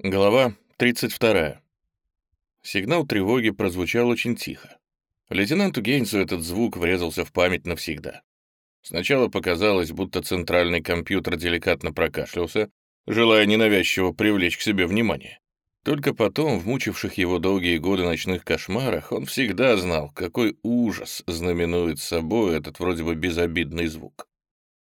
Глава 32. Сигнал тревоги прозвучал очень тихо. Лейтенанту Гейнсу этот звук врезался в память навсегда. Сначала показалось, будто центральный компьютер деликатно прокашлялся, желая ненавязчиво привлечь к себе внимание. Только потом, в мучивших его долгие годы ночных кошмарах, он всегда знал, какой ужас знаменует собой этот вроде бы безобидный звук.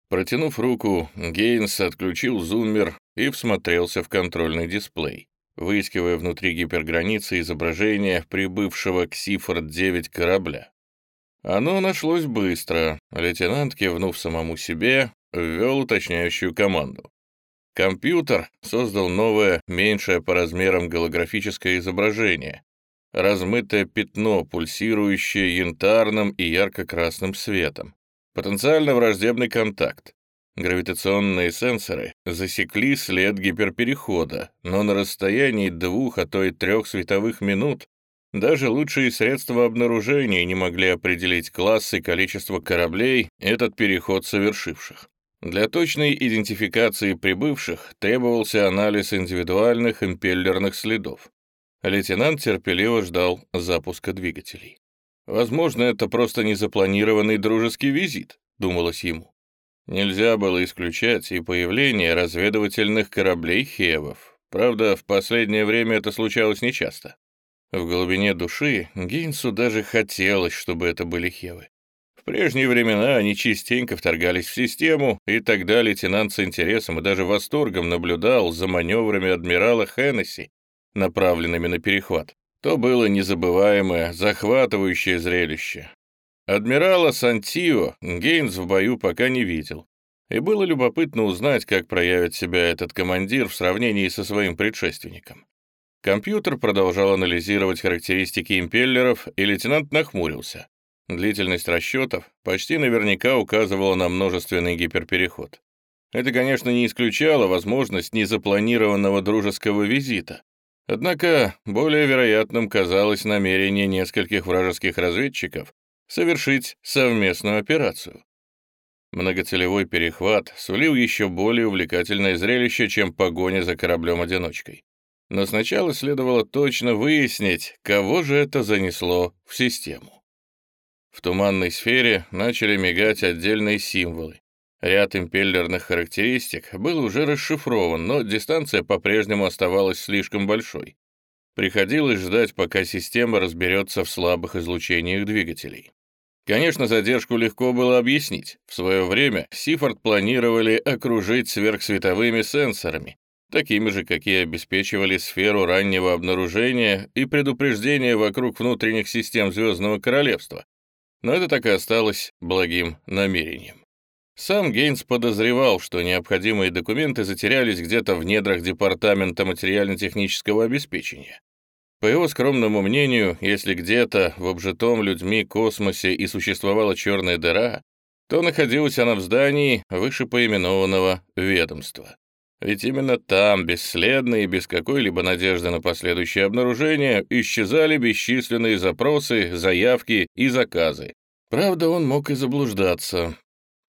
Протянув руку, Гейнс отключил зуммер и всмотрелся в контрольный дисплей, выискивая внутри гиперграницы изображение прибывшего к Сифорд-9 корабля. Оно нашлось быстро. Лейтенант, кивнув самому себе, ввел уточняющую команду. Компьютер создал новое, меньшее по размерам голографическое изображение, размытое пятно, пульсирующее янтарным и ярко-красным светом. Потенциально враждебный контакт. Гравитационные сенсоры засекли след гиперперехода, но на расстоянии двух, а то и трех световых минут даже лучшие средства обнаружения не могли определить класс и количество кораблей, этот переход совершивших. Для точной идентификации прибывших требовался анализ индивидуальных импеллерных следов. Лейтенант терпеливо ждал запуска двигателей. Возможно, это просто незапланированный дружеский визит, думалось ему. Нельзя было исключать и появление разведывательных кораблей Хевов. Правда, в последнее время это случалось нечасто. В глубине души Гейнсу даже хотелось, чтобы это были Хевы. В прежние времена они частенько вторгались в систему, и тогда лейтенант с интересом и даже восторгом наблюдал за маневрами адмирала Хеннесси, направленными на перехват то было незабываемое, захватывающее зрелище. Адмирала Сантио Гейнс в бою пока не видел, и было любопытно узнать, как проявит себя этот командир в сравнении со своим предшественником. Компьютер продолжал анализировать характеристики импеллеров, и лейтенант нахмурился. Длительность расчетов почти наверняка указывала на множественный гиперпереход. Это, конечно, не исключало возможность незапланированного дружеского визита, Однако более вероятным казалось намерение нескольких вражеских разведчиков совершить совместную операцию. Многоцелевой перехват сулил еще более увлекательное зрелище, чем погоня за кораблем-одиночкой. Но сначала следовало точно выяснить, кого же это занесло в систему. В туманной сфере начали мигать отдельные символы, Ряд импеллерных характеристик был уже расшифрован, но дистанция по-прежнему оставалась слишком большой. Приходилось ждать, пока система разберется в слабых излучениях двигателей. Конечно, задержку легко было объяснить. В свое время Сифорд планировали окружить сверхсветовыми сенсорами, такими же, какие обеспечивали сферу раннего обнаружения и предупреждения вокруг внутренних систем Звездного Королевства. Но это так и осталось благим намерением. Сам Гейнс подозревал, что необходимые документы затерялись где-то в недрах Департамента материально-технического обеспечения. По его скромному мнению, если где-то в обжитом людьми космосе и существовала черная дыра, то находилась она в здании вышепоименованного ведомства. Ведь именно там, бесследно и без какой-либо надежды на последующее обнаружение, исчезали бесчисленные запросы, заявки и заказы. Правда, он мог и заблуждаться.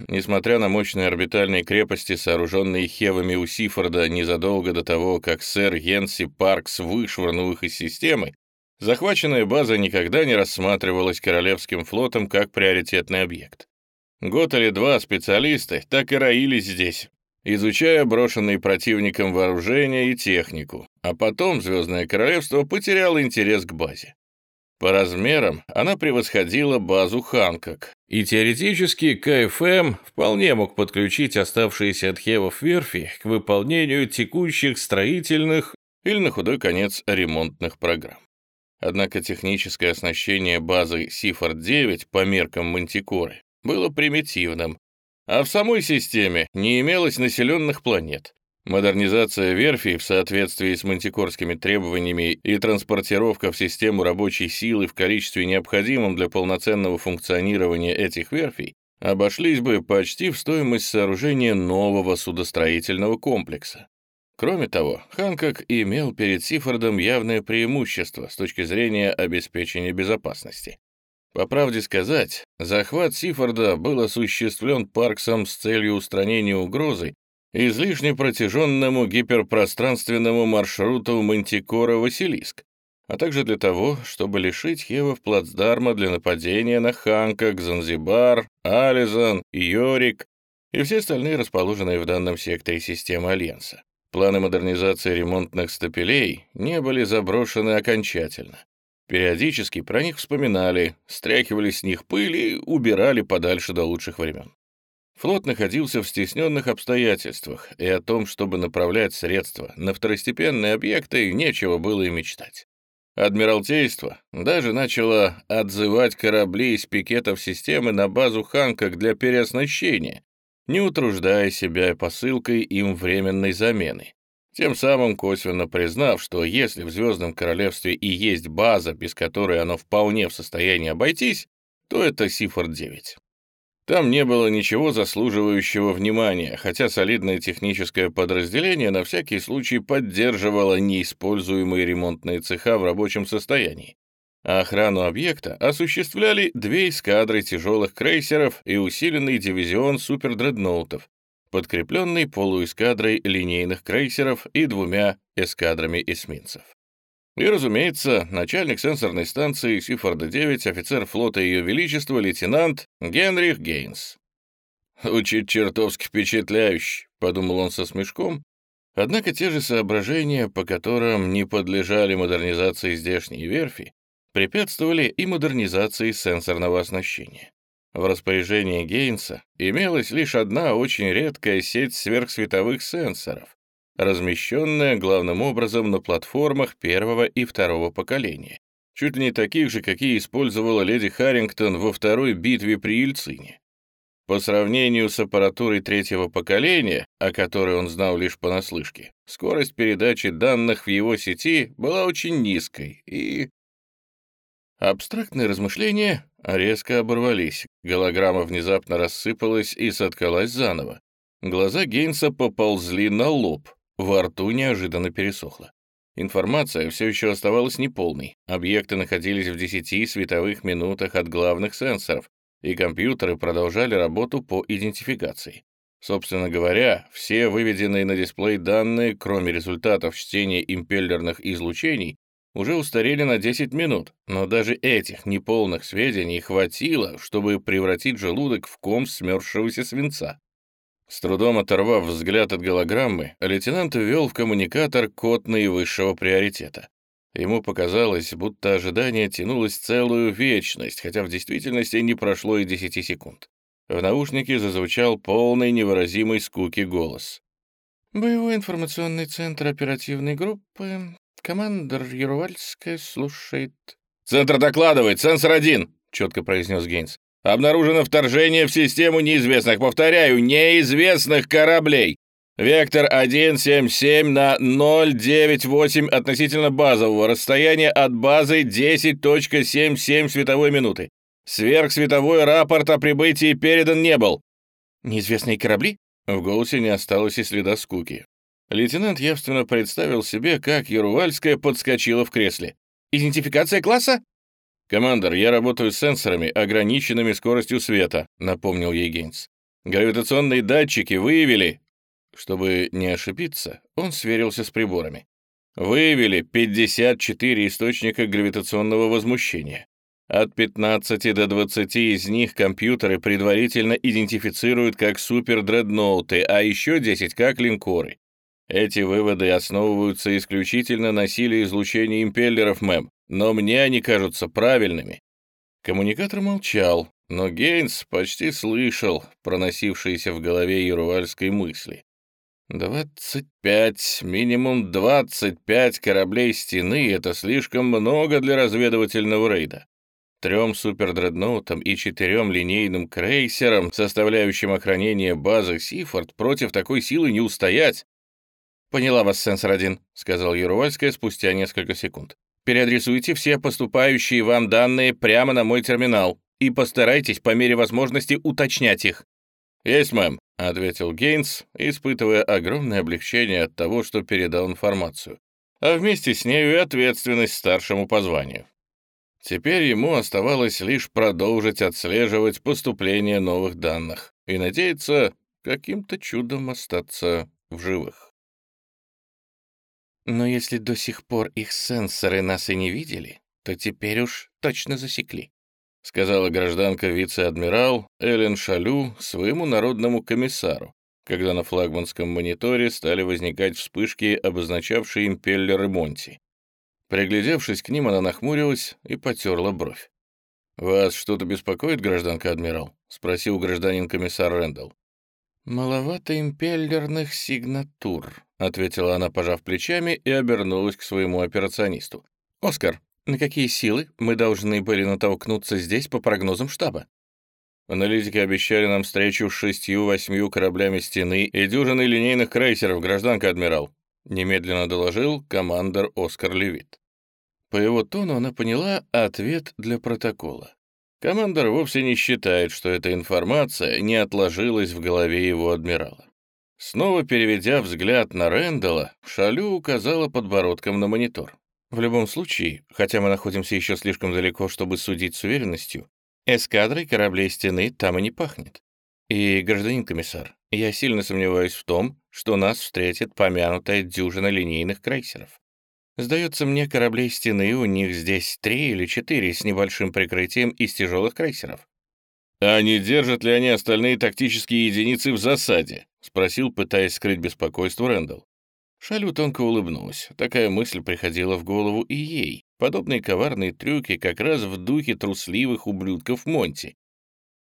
Несмотря на мощные орбитальные крепости, сооруженные Хевами у Сифорда незадолго до того, как сэр Йенси Паркс вышвырнул их из системы, захваченная база никогда не рассматривалась Королевским флотом как приоритетный объект. Год или два специалисты так и роились здесь, изучая брошенные противником вооружения и технику, а потом Звездное Королевство потеряло интерес к базе. По размерам она превосходила базу Ханкок, и теоретически КФМ вполне мог подключить оставшиеся от Хевов верфи к выполнению текущих строительных или, на худой конец, ремонтных программ. Однако техническое оснащение базы Сифорд-9 по меркам Мантикоры было примитивным, а в самой системе не имелось населенных планет, Модернизация верфи в соответствии с мантикорскими требованиями и транспортировка в систему рабочей силы в количестве необходимом для полноценного функционирования этих верфей обошлись бы почти в стоимость сооружения нового судостроительного комплекса. Кроме того, Ханкок имел перед Сифордом явное преимущество с точки зрения обеспечения безопасности. По правде сказать, захват Сифорда был осуществлен Парксом с целью устранения угрозы, излишне протяженному гиперпространственному маршруту Мантикора-Василиск, а также для того, чтобы лишить Хевов плацдарма для нападения на Ханкок, Занзибар, Ализан, Йорик и все остальные расположенные в данном секторе системы Альянса. Планы модернизации ремонтных стапелей не были заброшены окончательно. Периодически про них вспоминали, стряхивали с них пыль и убирали подальше до лучших времен. Флот находился в стесненных обстоятельствах, и о том, чтобы направлять средства на второстепенные объекты, нечего было и мечтать. Адмиралтейство даже начало отзывать корабли из пикетов системы на базу Ханкок для переоснащения, не утруждая себя посылкой им временной замены, тем самым косвенно признав, что если в Звездном Королевстве и есть база, без которой оно вполне в состоянии обойтись, то это Сифор-9. Там не было ничего заслуживающего внимания, хотя солидное техническое подразделение на всякий случай поддерживало неиспользуемые ремонтные цеха в рабочем состоянии, а охрану объекта осуществляли две эскадры тяжелых крейсеров и усиленный дивизион супердредноутов, подкрепленный полуэскадрой линейных крейсеров и двумя эскадрами эсминцев. И, разумеется, начальник сенсорной станции Сифорда-9, офицер флота Ее Величества, лейтенант Генрих Гейнс. «Учить чертовски впечатляюще», — подумал он со смешком, однако те же соображения, по которым не подлежали модернизации здешней верфи, препятствовали и модернизации сенсорного оснащения. В распоряжении Гейнса имелась лишь одна очень редкая сеть сверхсветовых сенсоров, размещенная главным образом на платформах первого и второго поколения, чуть ли не таких же, какие использовала леди Харрингтон во второй битве при Ельцине. По сравнению с аппаратурой третьего поколения, о которой он знал лишь понаслышке, скорость передачи данных в его сети была очень низкой и Абстрактные размышления резко оборвались, голограмма внезапно рассыпалась и соткалась заново. Глаза Гейнса поползли на лоб, во рту неожиданно пересохло. Информация все еще оставалась неполной, объекты находились в 10 световых минутах от главных сенсоров, и компьютеры продолжали работу по идентификации. Собственно говоря, все выведенные на дисплей данные, кроме результатов чтения импеллерных излучений, уже устарели на 10 минут, но даже этих неполных сведений хватило, чтобы превратить желудок в ком смерзшегося свинца. С трудом оторвав взгляд от голограммы, лейтенант ввел в коммуникатор код наивысшего приоритета. Ему показалось, будто ожидание тянулось целую вечность, хотя в действительности не прошло и 10 секунд. В наушнике зазвучал полный невыразимой скуки голос. «Боевой информационный центр оперативной группы Командор Ярувальская слушает. «Центр докладывает, сенсор один», — четко произнес Гейнс. «Обнаружено вторжение в систему неизвестных, повторяю, неизвестных кораблей. Вектор 177 на 098 относительно базового. Расстояние от базы 10.77 световой минуты. Сверхсветовой рапорт о прибытии передан не был». «Неизвестные корабли?» В голосе не осталось и следа скуки. Лейтенант явственно представил себе, как Ярувальская подскочила в кресле. «Идентификация класса?» «Командор, я работаю с сенсорами, ограниченными скоростью света», — напомнил ей Гейнс. «Гравитационные датчики выявили...» Чтобы не ошибиться, он сверился с приборами. Выявили 54 источника гравитационного возмущения. От 15 до 20 из них компьютеры предварительно идентифицируют как супердредноуты, а еще 10 как линкоры. Эти выводы основываются исключительно на силе излучения импеллеров, мэм, но мне они кажутся правильными». Коммуникатор молчал, но Гейнс почти слышал проносившиеся в голове Ярувальской мысли. «Двадцать пять, минимум двадцать пять кораблей стены — это слишком много для разведывательного рейда. Трем супердредноутам и четырем линейным крейсерам, составляющим охранение базы Сифорд, против такой силы не устоять. «Поняла вас, сенсор-1», — сказал Юрвальская спустя несколько секунд. «Переадресуйте все поступающие вам данные прямо на мой терминал и постарайтесь по мере возможности уточнять их». «Есть, мэм», — ответил Гейнс, испытывая огромное облегчение от того, что передал информацию, а вместе с нею и ответственность старшему по званию. Теперь ему оставалось лишь продолжить отслеживать поступление новых данных и надеяться, каким-то чудом остаться в живых. Но если до сих пор их сенсоры нас и не видели, то теперь уж точно засекли сказала гражданка вице-адмирал Эллен Шалю своему народному комиссару, когда на флагманском мониторе стали возникать вспышки, обозначавшие импеллеры Монти. Приглядевшись к ним, она нахмурилась и потерла бровь. «Вас что-то беспокоит, гражданка адмирал?» — спросил гражданин-комиссар Рэндалл. «Маловато импеллерных сигнатур», — ответила она, пожав плечами, и обернулась к своему операционисту. «Оскар, на какие силы мы должны были натолкнуться здесь по прогнозам штаба? Аналитики обещали нам встречу с шестью-восьмью кораблями стены и дюжиной линейных крейсеров, гражданка адмирал. Немедленно доложил командор Оскар Левит. По его тону она поняла ответ для протокола. Командор вовсе не считает, что эта информация не отложилась в голове его адмирала. Снова переведя взгляд на Рэндалла, Шалю указала подбородком на монитор. В любом случае, хотя мы находимся еще слишком далеко, чтобы судить с уверенностью, эскадрой кораблей стены там и не пахнет. И, гражданин комиссар, я сильно сомневаюсь в том, что нас встретит помянутая дюжина линейных крейсеров. Сдается мне, кораблей стены у них здесь три или четыре с небольшим прикрытием из тяжелых крейсеров. «А не держат ли они остальные тактические единицы в засаде?» — спросил, пытаясь скрыть беспокойство Рэндалл. Шалю тонко улыбнулась. Такая мысль приходила в голову и ей. Подобные коварные трюки как раз в духе трусливых ублюдков Монти.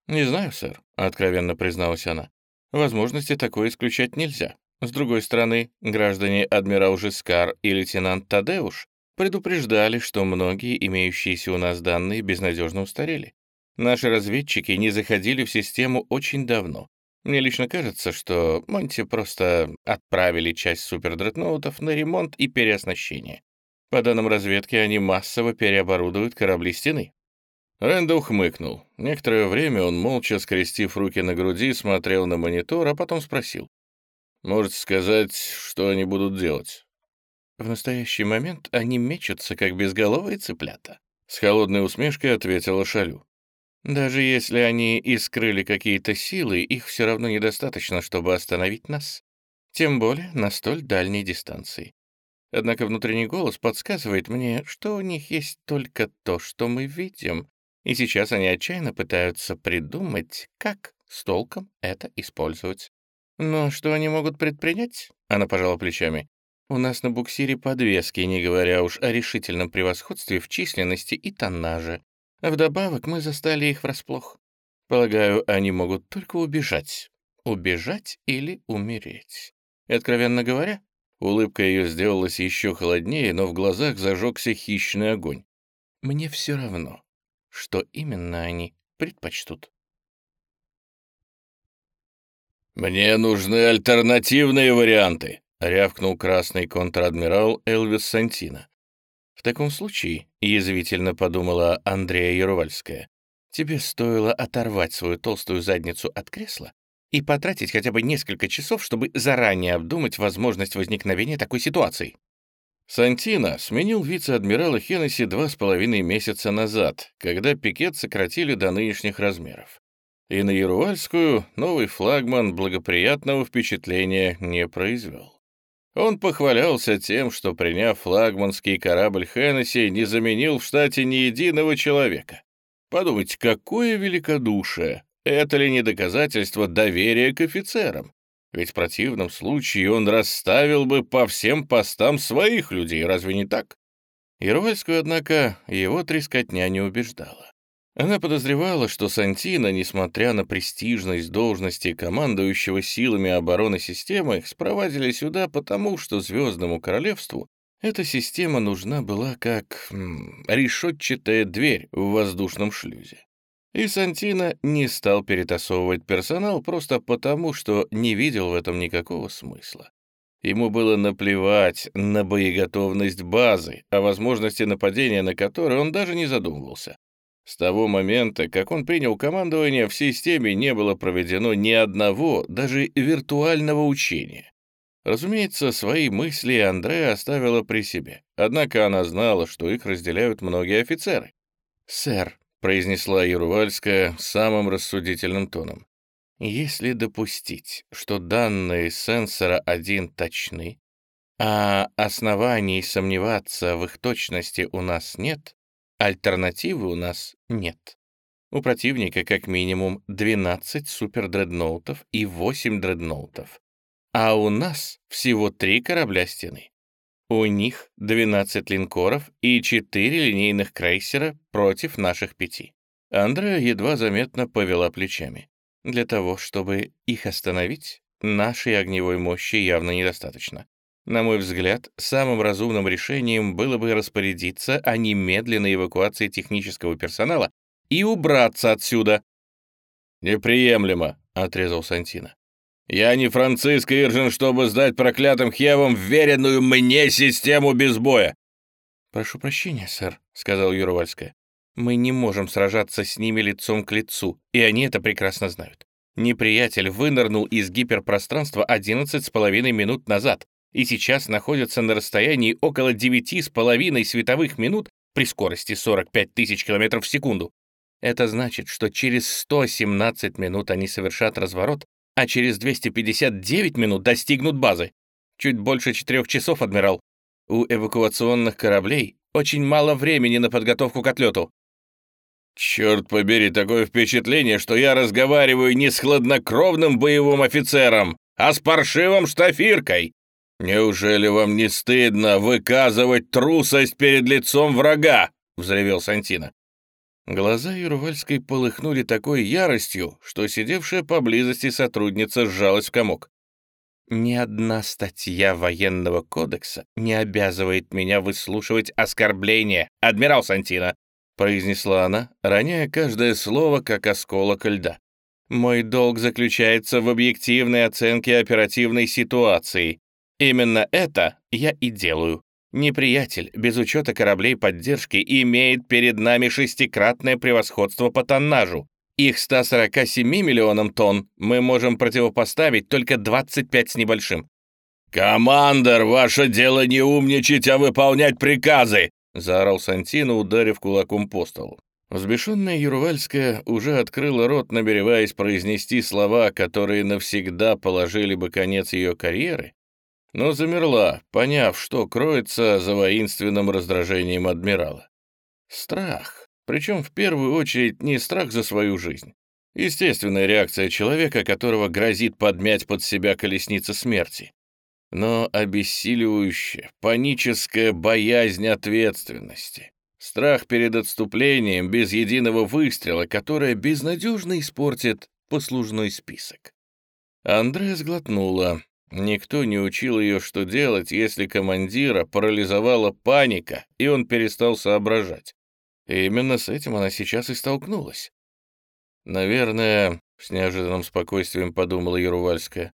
«Не знаю, сэр», — откровенно призналась она. «Возможности такое исключать нельзя. С другой стороны, граждане адмирал Жискар и лейтенант Тадеуш предупреждали, что многие имеющиеся у нас данные безнадежно устарели. Наши разведчики не заходили в систему очень давно, мне лично кажется, что Монти просто отправили часть супердредноутов на ремонт и переоснащение. По данным разведки, они массово переоборудуют корабли стены. Рэндалл хмыкнул. Некоторое время он, молча скрестив руки на груди, смотрел на монитор, а потом спросил. «Можете сказать, что они будут делать?» «В настоящий момент они мечутся, как безголовые цыплята», — с холодной усмешкой ответила Шалю. Даже если они и скрыли какие-то силы, их все равно недостаточно, чтобы остановить нас. Тем более на столь дальней дистанции. Однако внутренний голос подсказывает мне, что у них есть только то, что мы видим, и сейчас они отчаянно пытаются придумать, как с толком это использовать. Но что они могут предпринять? Она пожала плечами. У нас на буксире подвески, не говоря уж о решительном превосходстве в численности и тоннаже. Вдобавок мы застали их врасплох. Полагаю, они могут только убежать. Убежать или умереть. И, откровенно говоря, улыбка ее сделалась еще холоднее, но в глазах зажегся хищный огонь. Мне все равно, что именно они предпочтут. «Мне нужны альтернативные варианты», — рявкнул красный контр-адмирал Элвис Сантина. В таком случае, язвительно подумала Андрея Ярувальская, тебе стоило оторвать свою толстую задницу от кресла и потратить хотя бы несколько часов, чтобы заранее обдумать возможность возникновения такой ситуации. Сантина сменил вице-адмирала Хеннесси два с половиной месяца назад, когда пикет сократили до нынешних размеров. И на Ярувальскую новый флагман благоприятного впечатления не произвел. Он похвалялся тем, что, приняв флагманский корабль Хеннесси, не заменил в штате ни единого человека. Подумайте, какое великодушие! Это ли не доказательство доверия к офицерам? Ведь в противном случае он расставил бы по всем постам своих людей, разве не так? Ирвальскую, однако, его трескотня не убеждала. Она подозревала, что Сантина, несмотря на престижность должности командующего силами обороны системы, спровадили сюда потому, что Звездному Королевству эта система нужна была как м, решетчатая дверь в воздушном шлюзе. И Сантина не стал перетасовывать персонал просто потому, что не видел в этом никакого смысла. Ему было наплевать на боеготовность базы, о возможности нападения на которой он даже не задумывался. С того момента, как он принял командование, в системе не было проведено ни одного, даже виртуального учения. Разумеется, свои мысли Андреа оставила при себе, однако она знала, что их разделяют многие офицеры. «Сэр», — произнесла Ярувальская самым рассудительным тоном, Если допустить, что данные сенсора 1 точны, а оснований сомневаться в их точности у нас нет, альтернативы у нас нет. У противника как минимум 12 супердредноутов и 8 дредноутов, а у нас всего 3 корабля стены. У них 12 линкоров и 4 линейных крейсера против наших пяти. Андреа едва заметно повела плечами. Для того, чтобы их остановить, нашей огневой мощи явно недостаточно. На мой взгляд, самым разумным решением было бы распорядиться о немедленной эвакуации технического персонала и убраться отсюда. «Неприемлемо», — отрезал Сантина. «Я не Франциск Иржин, чтобы сдать проклятым Хевам веренную мне систему без боя». «Прошу прощения, сэр», — сказал Юровальская. Мы не можем сражаться с ними лицом к лицу, и они это прекрасно знают. Неприятель вынырнул из гиперпространства 11 с половиной минут назад и сейчас находится на расстоянии около 9 с половиной световых минут при скорости 45 тысяч километров в секунду. Это значит, что через 117 минут они совершат разворот, а через 259 минут достигнут базы. Чуть больше четырех часов, адмирал. У эвакуационных кораблей очень мало времени на подготовку к отлету. «Черт побери, такое впечатление, что я разговариваю не с хладнокровным боевым офицером, а с паршивым штафиркой. Неужели вам не стыдно выказывать трусость перед лицом врага?» — взревел Сантина. Глаза Юрвальской полыхнули такой яростью, что сидевшая поблизости сотрудница сжалась в комок. «Ни одна статья военного кодекса не обязывает меня выслушивать оскорбления, адмирал Сантина произнесла она, роняя каждое слово, как осколок льда. «Мой долг заключается в объективной оценке оперативной ситуации. Именно это я и делаю. Неприятель, без учета кораблей поддержки, имеет перед нами шестикратное превосходство по тоннажу. Их 147 миллионам тонн мы можем противопоставить только 25 с небольшим. «Командор, ваше дело не умничать, а выполнять приказы!» — заорал Сантино, ударив кулаком по столу. Взбешенная Юрвальская уже открыла рот, намереваясь произнести слова, которые навсегда положили бы конец ее карьеры, но замерла, поняв, что кроется за воинственным раздражением адмирала. Страх, причем в первую очередь не страх за свою жизнь. Естественная реакция человека, которого грозит подмять под себя колесница смерти но обессиливающая, паническая боязнь ответственности. Страх перед отступлением без единого выстрела, которое безнадежно испортит послужной список. Андрея сглотнула. Никто не учил ее, что делать, если командира парализовала паника, и он перестал соображать. И именно с этим она сейчас и столкнулась. «Наверное», — с неожиданным спокойствием подумала Ярувальская,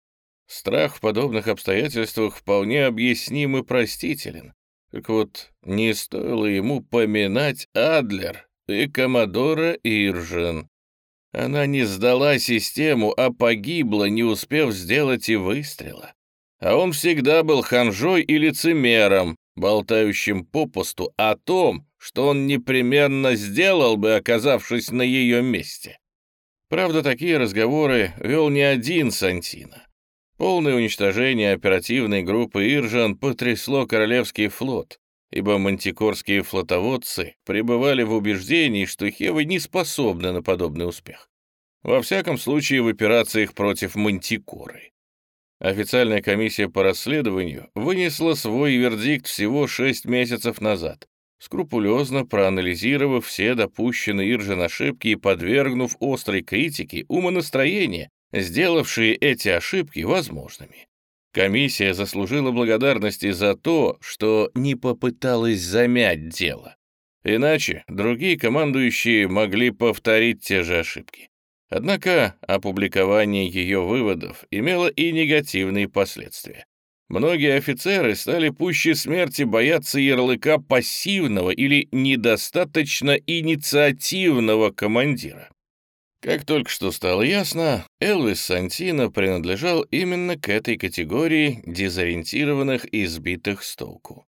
Страх в подобных обстоятельствах вполне объясним и простителен. Так вот, не стоило ему поминать Адлер и Комодора Иржин. Она не сдала систему, а погибла, не успев сделать и выстрела. А он всегда был ханжой и лицемером, болтающим попусту о том, что он непременно сделал бы, оказавшись на ее месте. Правда, такие разговоры вел не один Сантина. Полное уничтожение оперативной группы «Иржан» потрясло Королевский флот, ибо мантикорские флотоводцы пребывали в убеждении, что Хевы не способны на подобный успех. Во всяком случае, в операциях против мантикоры. Официальная комиссия по расследованию вынесла свой вердикт всего шесть месяцев назад, скрупулезно проанализировав все допущенные Иржин ошибки и подвергнув острой критике умонастроения сделавшие эти ошибки возможными. Комиссия заслужила благодарности за то, что не попыталась замять дело. Иначе другие командующие могли повторить те же ошибки. Однако опубликование ее выводов имело и негативные последствия. Многие офицеры стали пуще смерти бояться ярлыка пассивного или недостаточно инициативного командира. Как только что стало ясно, Элвис Сантино принадлежал именно к этой категории дезориентированных и сбитых с толку.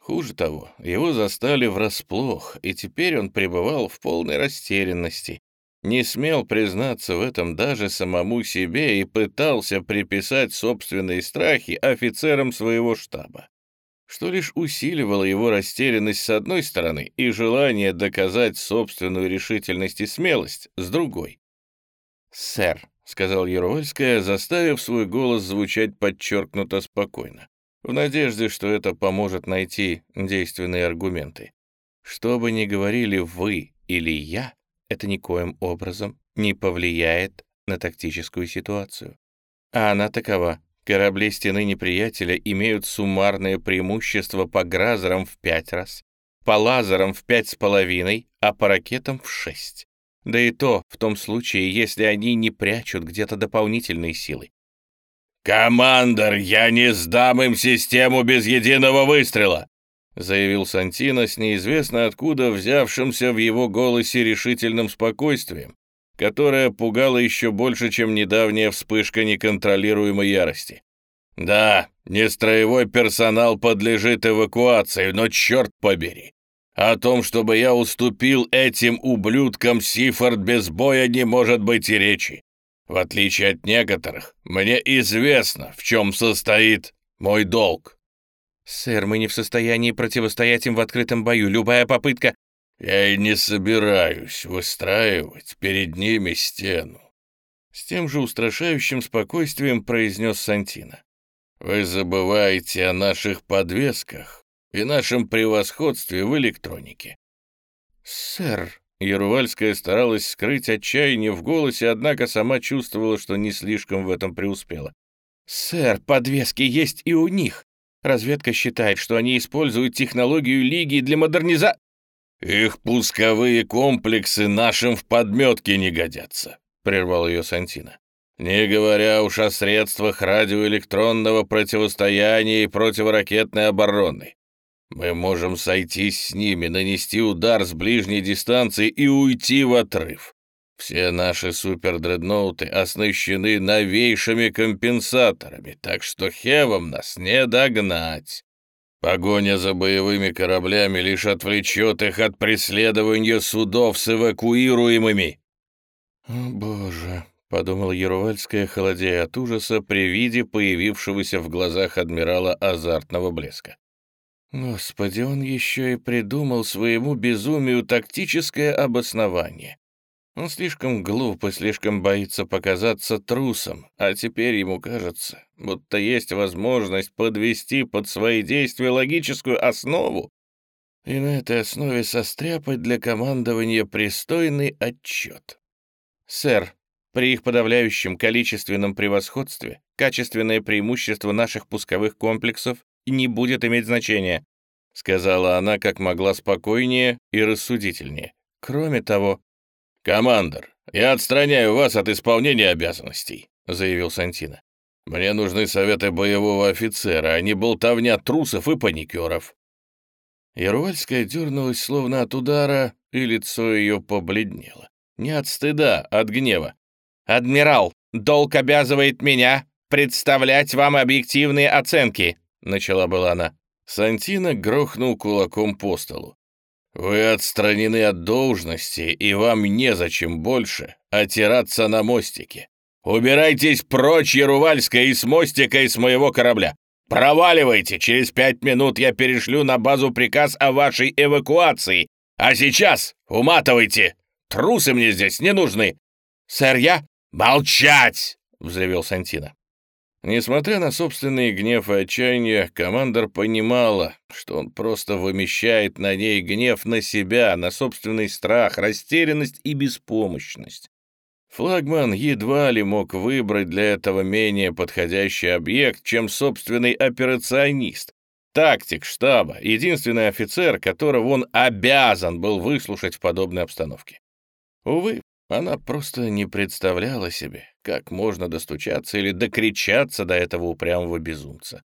Хуже того, его застали врасплох, и теперь он пребывал в полной растерянности, не смел признаться в этом даже самому себе и пытался приписать собственные страхи офицерам своего штаба, что лишь усиливало его растерянность с одной стороны и желание доказать собственную решительность и смелость с другой. «Сэр», — сказал Яровольская, заставив свой голос звучать подчеркнуто спокойно, в надежде, что это поможет найти действенные аргументы. «Что бы ни говорили вы или я, это никоим образом не повлияет на тактическую ситуацию. А она такова. Корабли стены неприятеля имеют суммарное преимущество по гразерам в пять раз, по лазерам в пять с половиной, а по ракетам в шесть. Да и то в том случае, если они не прячут где-то дополнительные силы. «Командор, я не сдам им систему без единого выстрела!» заявил Сантино с неизвестно откуда взявшимся в его голосе решительным спокойствием, которое пугало еще больше, чем недавняя вспышка неконтролируемой ярости. «Да, нестроевой персонал подлежит эвакуации, но черт побери! О том, чтобы я уступил этим ублюдкам Сифорд без боя, не может быть и речи. В отличие от некоторых, мне известно, в чем состоит мой долг». «Сэр, мы не в состоянии противостоять им в открытом бою. Любая попытка...» «Я и не собираюсь выстраивать перед ними стену», — с тем же устрашающим спокойствием произнес Сантина. «Вы забываете о наших подвесках и нашем превосходстве в электронике». «Сэр», — Ярувальская старалась скрыть отчаяние в голосе, однако сама чувствовала, что не слишком в этом преуспела. «Сэр, подвески есть и у них. Разведка считает, что они используют технологию Лиги для модерниза...» «Их пусковые комплексы нашим в подметке не годятся», — прервал ее Сантина. «Не говоря уж о средствах радиоэлектронного противостояния и противоракетной обороны. Мы можем сойтись с ними, нанести удар с ближней дистанции и уйти в отрыв. Все наши супердредноуты оснащены новейшими компенсаторами, так что хевом нас не догнать. Погоня за боевыми кораблями лишь отвлечет их от преследования судов с эвакуируемыми. «О, боже!» — подумал Ярувальская, холодея от ужаса при виде появившегося в глазах адмирала азартного блеска. Господи, он еще и придумал своему безумию тактическое обоснование. Он слишком глуп и слишком боится показаться трусом, а теперь ему кажется, будто есть возможность подвести под свои действия логическую основу и на этой основе состряпать для командования пристойный отчет. Сэр, при их подавляющем количественном превосходстве качественное преимущество наших пусковых комплексов не будет иметь значения, сказала она как могла спокойнее и рассудительнее. Кроме того, «Командор, я отстраняю вас от исполнения обязанностей», — заявил Сантина. «Мне нужны советы боевого офицера, а не болтовня трусов и паникеров». Ярвальская дернулась словно от удара, и лицо ее побледнело. Не от стыда, а от гнева. «Адмирал, долг обязывает меня представлять вам объективные оценки», — начала была она. Сантина грохнул кулаком по столу. «Вы отстранены от должности, и вам незачем больше отираться на мостике. Убирайтесь прочь, Ярувальская, и с мостика, и с моего корабля. Проваливайте, через пять минут я перешлю на базу приказ о вашей эвакуации. А сейчас уматывайте, трусы мне здесь не нужны». «Сэр, я...» «Молчать!» — взревел Сантина. Несмотря на собственный гнев и отчаяние, командор понимала, что он просто вымещает на ней гнев на себя, на собственный страх, растерянность и беспомощность. Флагман едва ли мог выбрать для этого менее подходящий объект, чем собственный операционист, тактик штаба, единственный офицер, которого он обязан был выслушать в подобной обстановке. Увы, она просто не представляла себе, как можно достучаться или докричаться до этого упрямого безумца.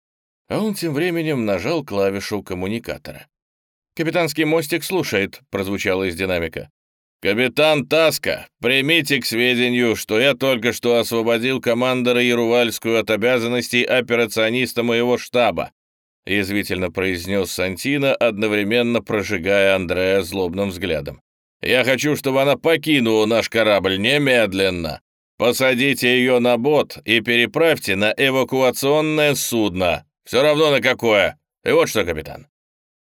А он тем временем нажал клавишу коммуникатора. «Капитанский мостик слушает», — прозвучало из динамика. «Капитан Таска, примите к сведению, что я только что освободил командора Ярувальскую от обязанностей операциониста моего штаба», — язвительно произнес Сантина, одновременно прожигая Андрея злобным взглядом. Я хочу, чтобы она покинула наш корабль немедленно. Посадите ее на бот и переправьте на эвакуационное судно. Все равно на какое. И вот что, капитан».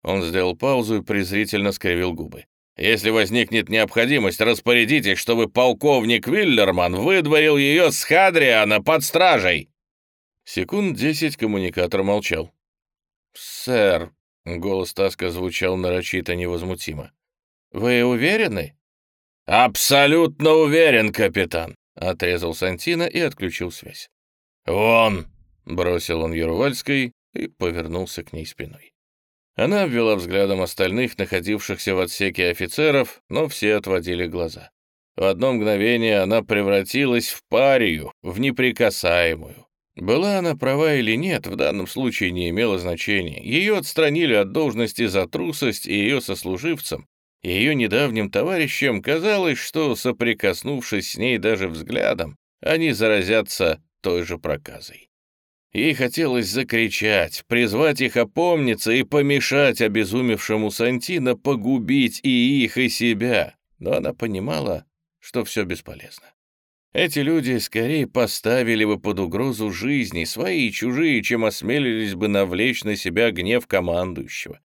Он сделал паузу и презрительно скривил губы. «Если возникнет необходимость, распорядитесь, чтобы полковник Виллерман выдворил ее с Хадриана под стражей». Секунд десять коммуникатор молчал. «Сэр», — голос Таска звучал нарочито невозмутимо, «Вы уверены?» «Абсолютно уверен, капитан», — отрезал Сантина и отключил связь. «Вон!» — бросил он Ярувальской и повернулся к ней спиной. Она обвела взглядом остальных, находившихся в отсеке офицеров, но все отводили глаза. В одно мгновение она превратилась в парию, в неприкасаемую. Была она права или нет, в данном случае не имело значения. Ее отстранили от должности за трусость, и ее сослуживцам ее недавним товарищам казалось, что, соприкоснувшись с ней даже взглядом, они заразятся той же проказой. Ей хотелось закричать, призвать их опомниться и помешать обезумевшему Сантино погубить и их, и себя, но она понимала, что все бесполезно. Эти люди скорее поставили бы под угрозу жизни, свои и чужие, чем осмелились бы навлечь на себя гнев командующего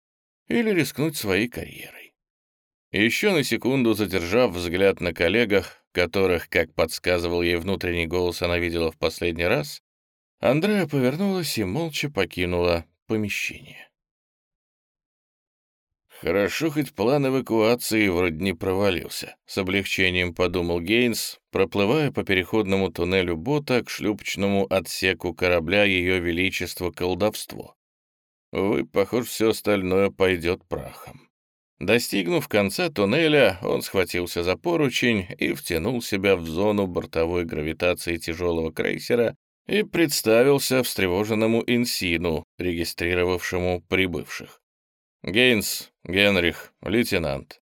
или рискнуть своей карьерой. Еще на секунду задержав взгляд на коллегах, которых, как подсказывал ей внутренний голос, она видела в последний раз, Андрея повернулась и молча покинула помещение. «Хорошо, хоть план эвакуации вроде не провалился», — с облегчением подумал Гейнс, проплывая по переходному туннелю бота к шлюпочному отсеку корабля Ее Величества Колдовство. Увы, похоже, все остальное пойдет прахом. Достигнув конца туннеля, он схватился за поручень и втянул себя в зону бортовой гравитации тяжелого крейсера и представился встревоженному инсину, регистрировавшему прибывших. «Гейнс, Генрих, лейтенант».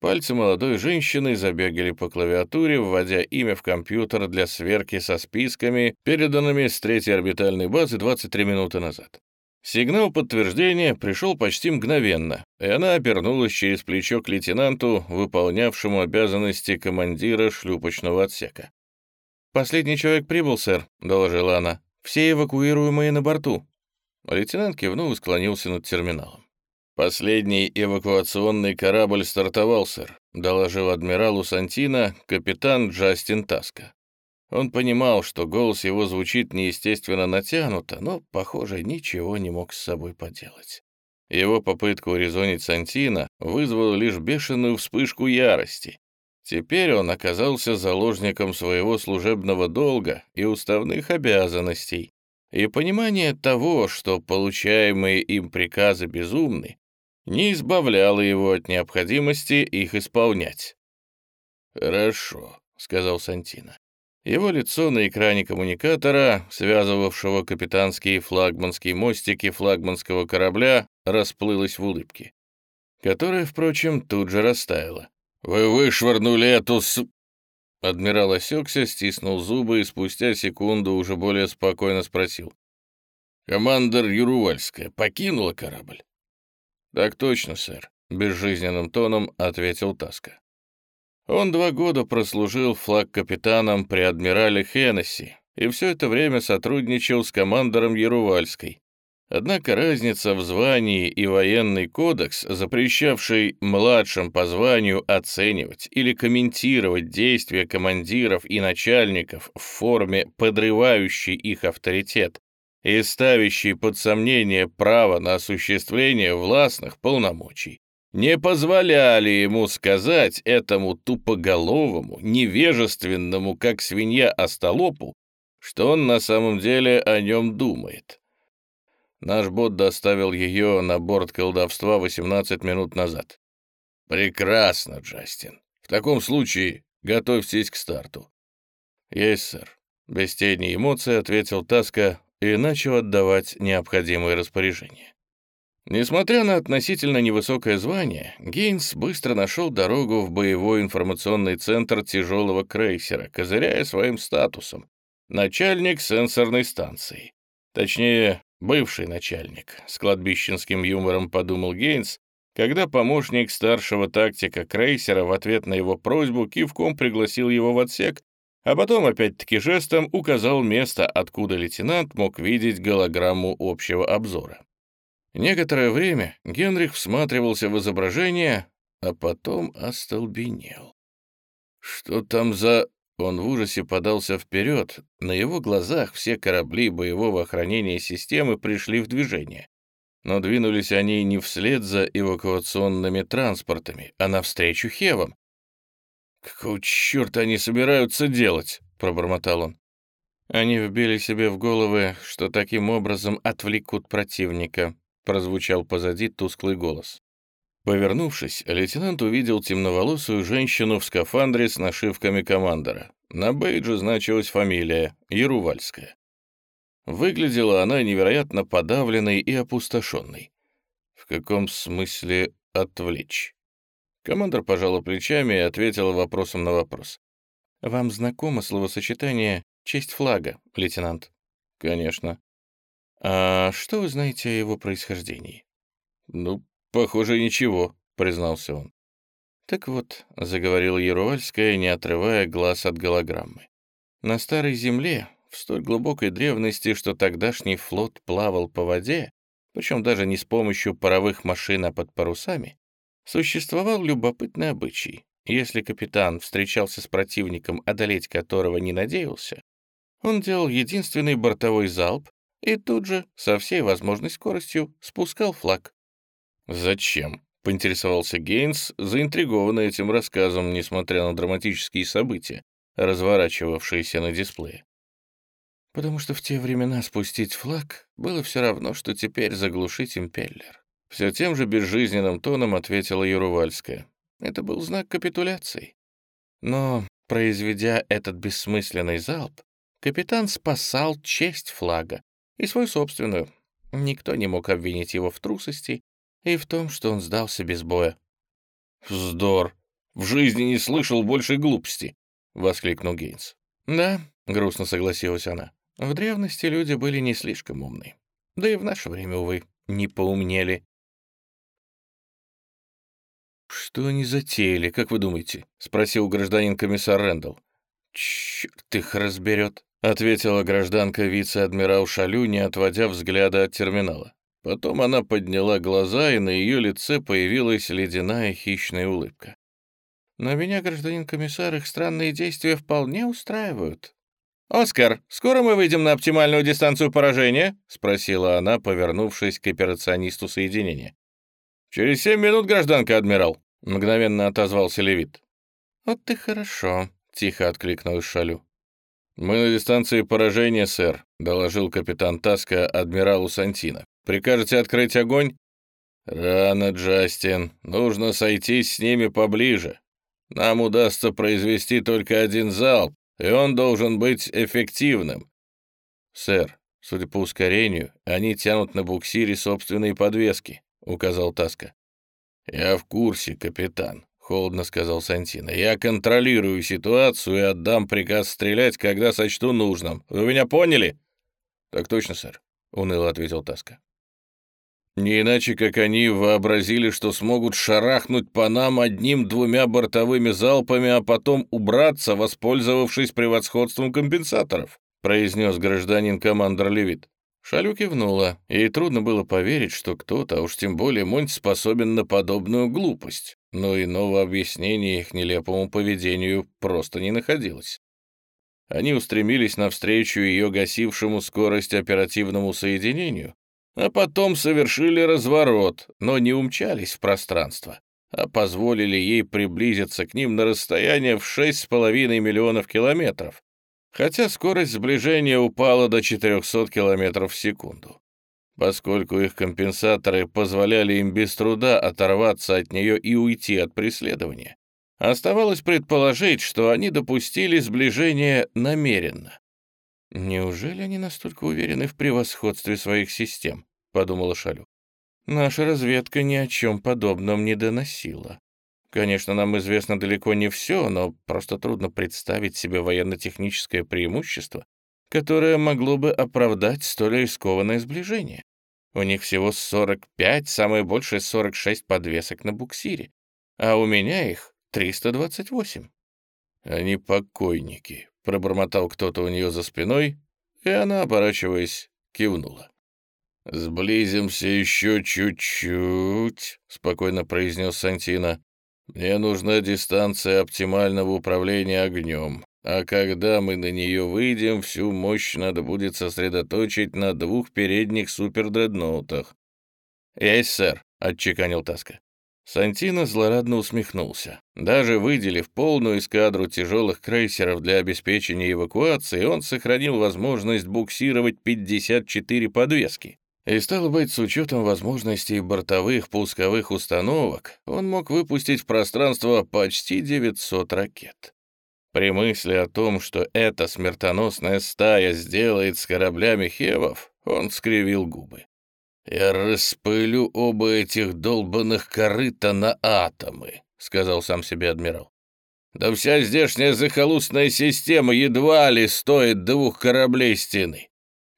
Пальцы молодой женщины забегали по клавиатуре, вводя имя в компьютер для сверки со списками, переданными с третьей орбитальной базы 23 минуты назад. Сигнал подтверждения пришел почти мгновенно, и она обернулась через плечо к лейтенанту, выполнявшему обязанности командира шлюпочного отсека. «Последний человек прибыл, сэр», — доложила она. «Все эвакуируемые на борту». Лейтенант кивнул и склонился над терминалом. «Последний эвакуационный корабль стартовал, сэр», — доложил адмиралу Сантина капитан Джастин Таска. Он понимал, что голос его звучит неестественно натянуто, но, похоже, ничего не мог с собой поделать. Его попытка урезонить Сантина вызвала лишь бешеную вспышку ярости. Теперь он оказался заложником своего служебного долга и уставных обязанностей, и понимание того, что получаемые им приказы безумны, не избавляло его от необходимости их исполнять. «Хорошо», — сказал Сантина. Его лицо на экране коммуникатора, связывавшего капитанские и флагманские мостики флагманского корабля, расплылось в улыбке, которая, впрочем, тут же растаяла. «Вы вышвырнули эту с...» Адмирал осекся, стиснул зубы и спустя секунду уже более спокойно спросил. «Командор Юрувальская покинула корабль?» «Так точно, сэр», — безжизненным тоном ответил Таска. Он два года прослужил флаг-капитаном при адмирале Хеннесси и все это время сотрудничал с командором Ярувальской. Однако разница в звании и военный кодекс, запрещавший младшим по званию оценивать или комментировать действия командиров и начальников в форме, подрывающей их авторитет и ставящей под сомнение право на осуществление властных полномочий, не позволяли ему сказать этому тупоголовому, невежественному, как свинья остолопу, что он на самом деле о нем думает. Наш бот доставил ее на борт колдовства 18 минут назад. Прекрасно, Джастин. В таком случае готовьтесь к старту. Есть, сэр. Без тени эмоций ответил Таска и начал отдавать необходимые распоряжения. Несмотря на относительно невысокое звание, Гейнс быстро нашел дорогу в боевой информационный центр тяжелого крейсера, козыряя своим статусом. Начальник сенсорной станции. Точнее, бывший начальник, с кладбищенским юмором подумал Гейнс, когда помощник старшего тактика крейсера в ответ на его просьбу кивком пригласил его в отсек, а потом опять-таки жестом указал место, откуда лейтенант мог видеть голограмму общего обзора. Некоторое время Генрих всматривался в изображение, а потом остолбенел. «Что там за...» Он в ужасе подался вперед. На его глазах все корабли боевого охранения системы пришли в движение. Но двинулись они не вслед за эвакуационными транспортами, а навстречу Хевам. «Какого черта они собираются делать?» — пробормотал он. «Они вбили себе в головы, что таким образом отвлекут противника», — прозвучал позади тусклый голос. Повернувшись, лейтенант увидел темноволосую женщину в скафандре с нашивками командора. На бейджи значилась фамилия — Ярувальская. Выглядела она невероятно подавленной и опустошенной. В каком смысле отвлечь? Командор пожала плечами и ответила вопросом на вопрос. «Вам знакомо словосочетание «честь флага», лейтенант?» «Конечно». «А что вы знаете о его происхождении?» «Ну, «Похоже, ничего», — признался он. «Так вот», — заговорила Ярувальская, не отрывая глаз от голограммы. «На Старой Земле, в столь глубокой древности, что тогдашний флот плавал по воде, причем даже не с помощью паровых машин, а под парусами, существовал любопытный обычай. Если капитан встречался с противником, одолеть которого не надеялся, он делал единственный бортовой залп и тут же, со всей возможной скоростью, спускал флаг. «Зачем?» — поинтересовался Гейнс, заинтригованный этим рассказом, несмотря на драматические события, разворачивавшиеся на дисплее. «Потому что в те времена спустить флаг было все равно, что теперь заглушить импеллер». Все тем же безжизненным тоном ответила Юрувальская. Это был знак капитуляции. Но, произведя этот бессмысленный залп, капитан спасал честь флага и свою собственную. Никто не мог обвинить его в трусости и в том, что он сдался без боя. «Вздор! В жизни не слышал больше глупости!» — воскликнул Гейнс. «Да», — грустно согласилась она, — «в древности люди были не слишком умны. Да и в наше время, увы, не поумнели». «Что они затеяли, как вы думаете?» — спросил гражданин комиссар Рэндалл. «Черт их разберет», — ответила гражданка вице-адмирал Шалю, не отводя взгляда от терминала. Потом она подняла глаза, и на ее лице появилась ледяная хищная улыбка. «Но меня, гражданин комиссар, их странные действия вполне устраивают». «Оскар, скоро мы выйдем на оптимальную дистанцию поражения?» — спросила она, повернувшись к операционисту соединения. «Через семь минут, гражданка адмирал», — мгновенно отозвался Левит. «Вот ты хорошо», — тихо откликнулась Шалю. «Мы на дистанции поражения, сэр», — доложил капитан Таска адмиралу Сантина. Прикажете открыть огонь?» «Рано, Джастин. Нужно сойтись с ними поближе. Нам удастся произвести только один залп, и он должен быть эффективным». «Сэр, судя по ускорению, они тянут на буксире собственные подвески», — указал Таска. «Я в курсе, капитан», — холодно сказал Сантина. «Я контролирую ситуацию и отдам приказ стрелять, когда сочту нужным. Вы меня поняли?» «Так точно, сэр», — уныло ответил Таска. Не иначе, как они вообразили, что смогут шарахнуть по нам одним-двумя бортовыми залпами, а потом убраться, воспользовавшись превосходством компенсаторов», произнес гражданин-командор Левит. Шалю кивнула. Ей трудно было поверить, что кто-то, а уж тем более Монть, способен на подобную глупость, но иного объяснения их нелепому поведению просто не находилось. Они устремились навстречу ее гасившему скорость оперативному соединению, а потом совершили разворот, но не умчались в пространство, а позволили ей приблизиться к ним на расстояние в 6,5 миллионов километров, хотя скорость сближения упала до 400 километров в секунду. Поскольку их компенсаторы позволяли им без труда оторваться от нее и уйти от преследования, оставалось предположить, что они допустили сближение намеренно. Неужели они настолько уверены в превосходстве своих систем? — подумала Шалю. «Наша разведка ни о чем подобном не доносила. Конечно, нам известно далеко не все, но просто трудно представить себе военно-техническое преимущество, которое могло бы оправдать столь рискованное сближение. У них всего 45, самое большее 46 подвесок на буксире, а у меня их 328. Они покойники, пробормотал кто-то у нее за спиной, и она, оборачиваясь, кивнула. «Сблизимся еще чуть-чуть», — спокойно произнес Сантина. «Мне нужна дистанция оптимального управления огнем, а когда мы на нее выйдем, всю мощь надо будет сосредоточить на двух передних супердредноутах». «Есть, сэр», — отчеканил Таска. Сантино злорадно усмехнулся. Даже выделив полную эскадру тяжелых крейсеров для обеспечения эвакуации, он сохранил возможность буксировать 54 подвески. И стало быть, с учетом возможностей бортовых пусковых установок, он мог выпустить в пространство почти 900 ракет. При мысли о том, что эта смертоносная стая сделает с кораблями Хевов, он скривил губы. «Я распылю оба этих долбанных корыта на атомы», — сказал сам себе адмирал. «Да вся здешняя захолустная система едва ли стоит двух кораблей стены.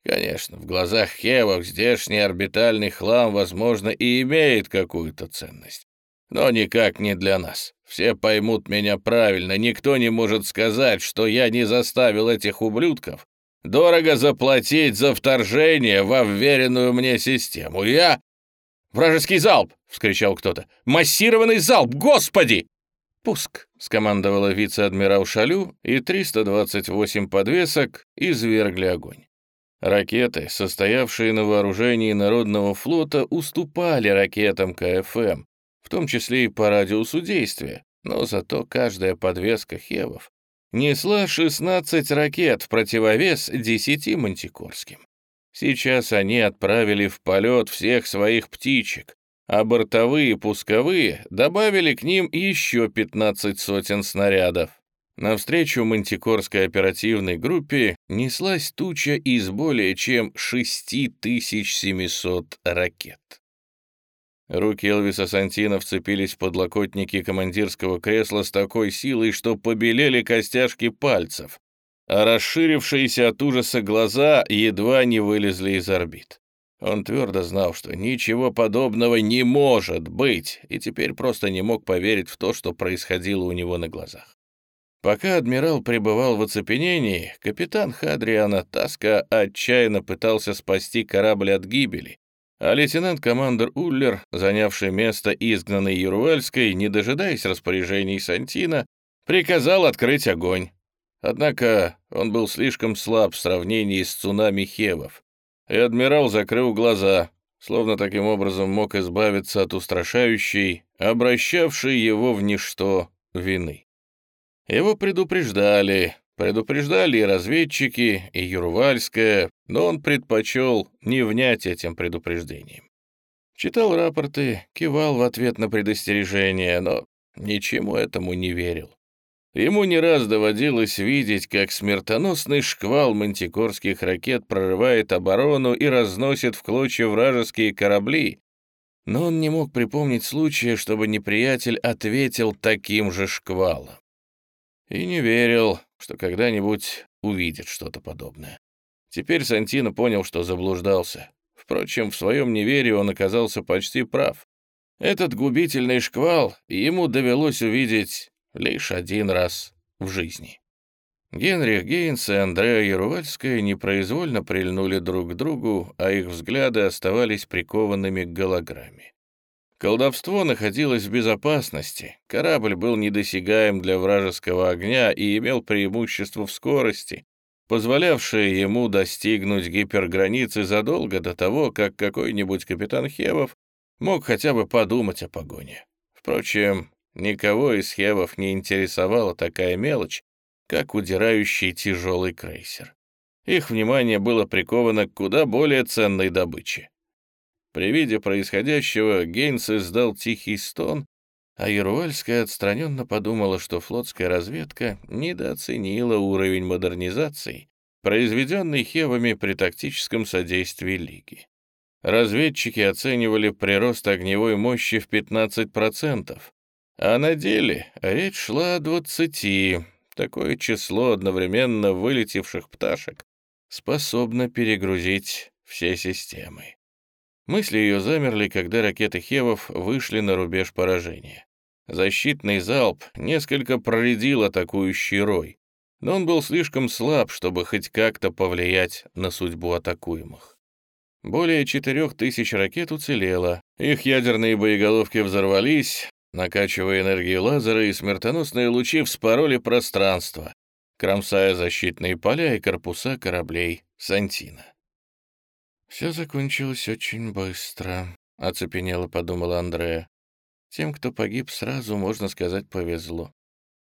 Конечно, в глазах Хевов здешний орбитальный хлам, возможно, и имеет какую-то ценность. Но никак не для нас. Все поймут меня правильно, никто не может сказать, что я не заставил этих ублюдков Дорого заплатить за вторжение во вверенную мне систему. Я...» «Вражеский залп!» — вскричал кто-то. «Массированный залп! Господи!» «Пуск!» — скомандовала вице-адмирал Шалю, и 328 подвесок извергли огонь. Ракеты, состоявшие на вооружении Народного флота, уступали ракетам КФМ, в том числе и по радиусу действия, но зато каждая подвеска Хевов несла 16 ракет в противовес 10 мантикорским. Сейчас они отправили в полет всех своих птичек, а бортовые пусковые добавили к ним еще 15 сотен снарядов. Навстречу мантикорской оперативной группе неслась туча из более чем 6700 ракет. Руки Элвиса Сантина вцепились в подлокотники командирского кресла с такой силой, что побелели костяшки пальцев, а расширившиеся от ужаса глаза едва не вылезли из орбит. Он твердо знал, что ничего подобного не может быть, и теперь просто не мог поверить в то, что происходило у него на глазах. Пока адмирал пребывал в оцепенении, капитан Хадриана Таска отчаянно пытался спасти корабль от гибели, а лейтенант-командер Уллер, занявший место изгнанной Юруэльской, не дожидаясь распоряжений Сантина, приказал открыть огонь. Однако он был слишком слаб в сравнении с цунами Хевов, и адмирал закрыл глаза, словно таким образом мог избавиться от устрашающей, обращавшей его в ничто вины. Его предупреждали, Предупреждали и разведчики, и Юрвальская, но он предпочел не внять этим предупреждением. Читал рапорты, кивал в ответ на предостережение, но ничему этому не верил. Ему не раз доводилось видеть, как смертоносный шквал мантикорских ракет прорывает оборону и разносит в клочья вражеские корабли, но он не мог припомнить случая, чтобы неприятель ответил таким же шквалом. И не верил, что когда-нибудь увидит что-то подобное. Теперь Сантино понял, что заблуждался. Впрочем, в своем неверии он оказался почти прав. Этот губительный шквал ему довелось увидеть лишь один раз в жизни. Генрих Гейнс и Андреа Ярувальская непроизвольно прильнули друг к другу, а их взгляды оставались прикованными к голограмме. Колдовство находилось в безопасности, корабль был недосягаем для вражеского огня и имел преимущество в скорости, позволявшее ему достигнуть гиперграницы задолго до того, как какой-нибудь капитан Хевов мог хотя бы подумать о погоне. Впрочем, никого из Хевов не интересовала такая мелочь, как удирающий тяжелый крейсер. Их внимание было приковано к куда более ценной добыче. При виде происходящего Гейнс издал тихий стон, а Яруальская отстраненно подумала, что флотская разведка недооценила уровень модернизации, произведенный Хевами при тактическом содействии Лиги. Разведчики оценивали прирост огневой мощи в 15%, а на деле речь шла о 20. Такое число одновременно вылетевших пташек способно перегрузить все системы. Мысли ее замерли, когда ракеты Хевов вышли на рубеж поражения. Защитный залп несколько проредил атакующий рой, но он был слишком слаб, чтобы хоть как-то повлиять на судьбу атакуемых. Более четырех тысяч ракет уцелело, их ядерные боеголовки взорвались, накачивая энергию лазера, и смертоносные лучи вспороли пространство, кромсая защитные поля и корпуса кораблей Сантина. «Все закончилось очень быстро», — оцепенело подумала Андрея. «Тем, кто погиб сразу, можно сказать, повезло.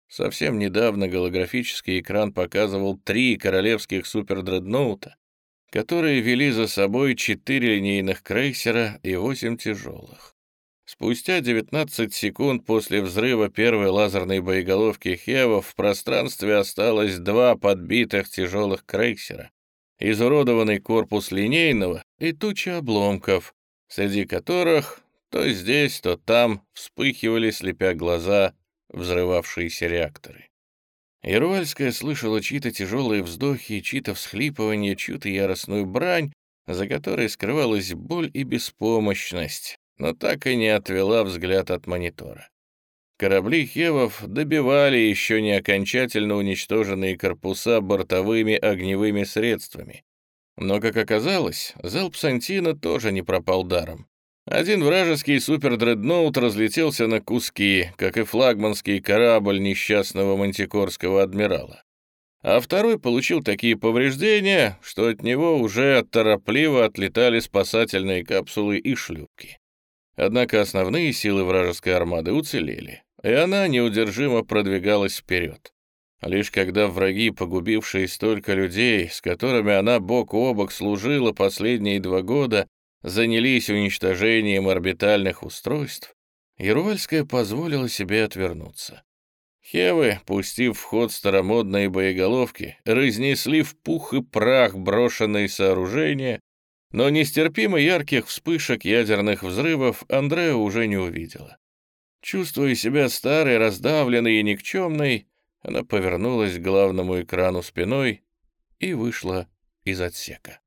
Совсем недавно голографический экран показывал три королевских супердредноута, которые вели за собой четыре линейных крейсера и восемь тяжелых. Спустя 19 секунд после взрыва первой лазерной боеголовки Хева в пространстве осталось два подбитых тяжелых крейсера, изуродованный корпус линейного и туча обломков, среди которых то здесь, то там вспыхивали, слепя глаза, взрывавшиеся реакторы. Ирвальская слышала чьи-то тяжелые вздохи, чьи-то всхлипывания, чью-то яростную брань, за которой скрывалась боль и беспомощность, но так и не отвела взгляд от монитора. Корабли Хевов добивали еще не окончательно уничтоженные корпуса бортовыми огневыми средствами. Но, как оказалось, залп Сантина тоже не пропал даром. Один вражеский супердредноут разлетелся на куски, как и флагманский корабль несчастного мантикорского адмирала. А второй получил такие повреждения, что от него уже торопливо отлетали спасательные капсулы и шлюпки. Однако основные силы вражеской армады уцелели, и она неудержимо продвигалась вперед. Лишь когда враги, погубившие столько людей, с которыми она бок о бок служила последние два года, занялись уничтожением орбитальных устройств, Ярувальская позволила себе отвернуться. Хевы, пустив в ход старомодные боеголовки, разнесли в пух и прах брошенные сооружения, но нестерпимо ярких вспышек ядерных взрывов Андреа уже не увидела. Чувствуя себя старой, раздавленной и никчемной, она повернулась к главному экрану спиной и вышла из отсека.